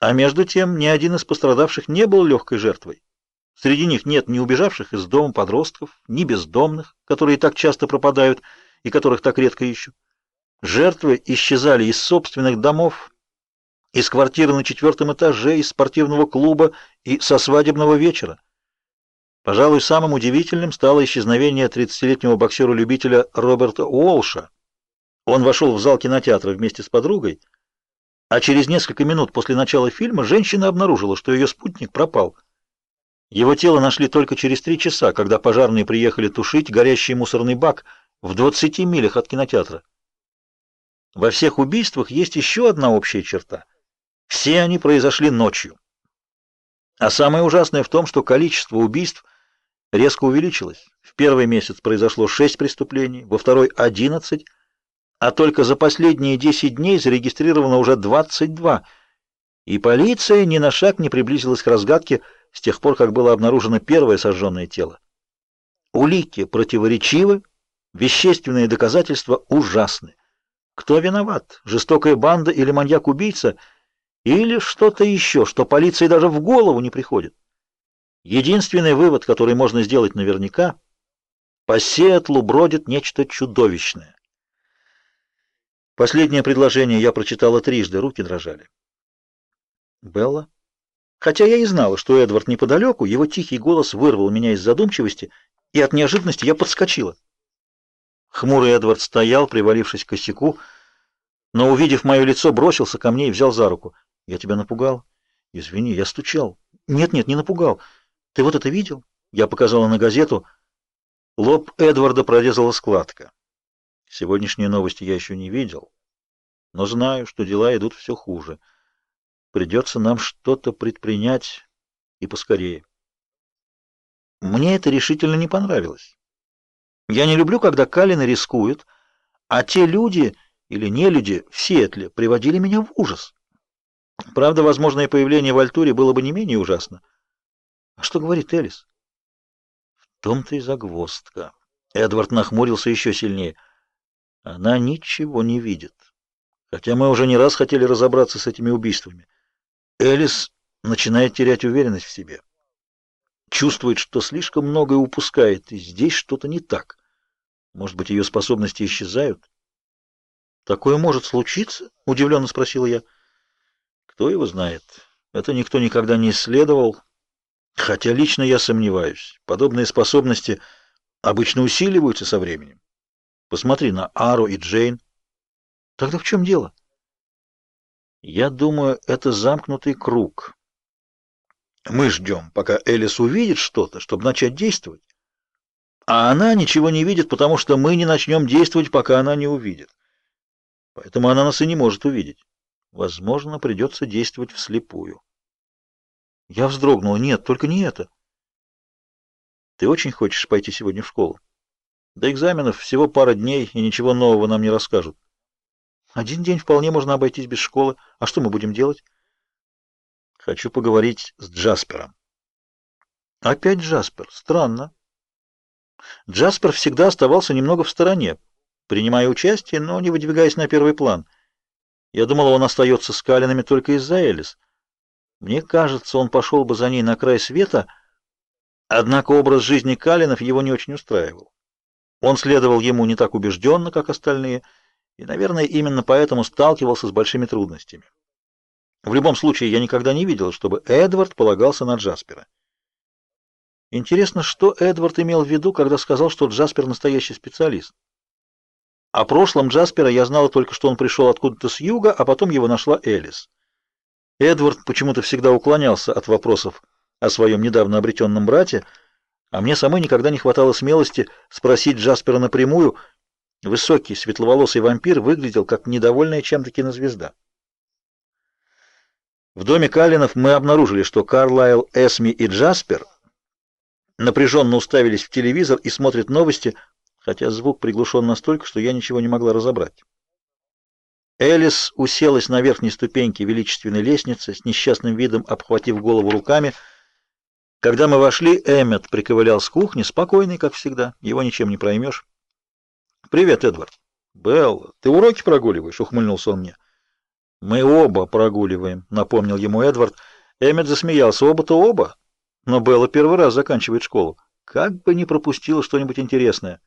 А между тем, ни один из пострадавших не был легкой жертвой. Среди них нет ни убежавших из дома подростков, ни бездомных, которые так часто пропадают и которых так редко ищут. Жертвы исчезали из собственных домов, из квартиры на четвертом этаже, из спортивного клуба и со свадебного вечера. Пожалуй, самым удивительным стало исчезновение 30-летнего боксера-любителя Роберта Уолша. Он вошел в зал кинотеатра вместе с подругой, а через несколько минут после начала фильма женщина обнаружила, что ее спутник пропал. Его тело нашли только через три часа, когда пожарные приехали тушить горящий мусорный бак в 20 милях от кинотеатра. Во всех убийствах есть еще одна общая черта. Все они произошли ночью. А самое ужасное в том, что количество убийств резко увеличилось. В первый месяц произошло 6 преступлений, во второй 11, а только за последние 10 дней зарегистрировано уже 22. И полиция ни на шаг не приблизилась к разгадке с тех пор, как было обнаружено первое сожженное тело. Улики противоречивы, вещественные доказательства ужасны. Кто виноват? Жестокая банда или маньяк-убийца? Или что-то еще, что полиции даже в голову не приходит? Единственный вывод, который можно сделать наверняка, по Сиэтлу бродит нечто чудовищное. Последнее предложение я прочитала трижды, руки дрожали. Белла? Хотя я и знала, что Эдвард неподалеку, его тихий голос вырвал меня из задумчивости, и от неожиданности я подскочила. Хмурый Эдвард стоял, привалившись к косяку, но, увидев мое лицо, бросился ко мне и взял за руку. «Я тебя напугал?» «Извини, я стучал». «Нет-нет, не напугал. Ты вот это видел?» Я показала на газету. Лоб Эдварда прорезала складка. Сегодняшние новости я еще не видел, но знаю, что дела идут все хуже. Придется нам что-то предпринять и поскорее. Мне это решительно не понравилось. Я не люблю, когда Калины рискуют, а те люди или не люди в Сиэтле приводили меня в ужас. Правда, возможное появление в Альтуре было бы не менее ужасно. А что говорит Элис? В том-то и загвоздка. Эдвард нахмурился еще сильнее. Она ничего не видит. Хотя мы уже не раз хотели разобраться с этими убийствами. Элис начинает терять уверенность в себе. Чувствует, что слишком многое упускает, и здесь что-то не так. Может быть, ее способности исчезают? Такое может случиться? Удивленно спросила я. Кто его знает? Это никто никогда не исследовал. Хотя лично я сомневаюсь. Подобные способности обычно усиливаются со временем. Посмотри на Ару и Джейн. Тогда в чем дело? Я думаю, это замкнутый круг. Мы ждем, пока Элис увидит что-то, чтобы начать действовать. А она ничего не видит, потому что мы не начнем действовать, пока она не увидит. Поэтому она нас и не может увидеть. Возможно, придется действовать вслепую. Я вздрогнула. Нет, только не это. Ты очень хочешь пойти сегодня в школу? До экзаменов всего пара дней, и ничего нового нам не расскажут. Один день вполне можно обойтись без школы. А что мы будем делать? Хочу поговорить с Джаспером. Опять Джаспер. Странно. Джаспер всегда оставался немного в стороне, принимая участие, но не выдвигаясь на первый план. Я думал, он остается с Калинами только из-за Элис. Мне кажется, он пошел бы за ней на край света, однако образ жизни Калинов его не очень устраивал. Он следовал ему не так убежденно, как остальные, и, наверное, именно поэтому сталкивался с большими трудностями. В любом случае, я никогда не видел, чтобы Эдвард полагался на Джаспера. Интересно, что Эдвард имел в виду, когда сказал, что Джаспер настоящий специалист. О прошлом Джаспера я знала только, что он пришел откуда-то с юга, а потом его нашла Элис. Эдвард почему-то всегда уклонялся от вопросов о своем недавно обретенном брате, а мне самой никогда не хватало смелости спросить Джаспера напрямую. Высокий, светловолосый вампир выглядел как недовольная чем-то кинозвезда. В доме Калинов мы обнаружили, что Карлайл, Эсми и Джаспер — напряженно уставились в телевизор и смотрят новости, хотя звук приглушен настолько, что я ничего не могла разобрать. Элис уселась на верхней ступеньке величественной лестницы, с несчастным видом обхватив голову руками. Когда мы вошли, Эммет приковылял с кухни, спокойный, как всегда, его ничем не проймешь. «Привет, Эдвард». «Белла, ты уроки прогуливаешь?» — ухмыльнулся он мне. Мы оба прогуливаем, напомнил ему Эдвард. Эммет засмеялся. Оба-то оба. Но Белла первый раз заканчивает школу. Как бы не пропустила что-нибудь интересное.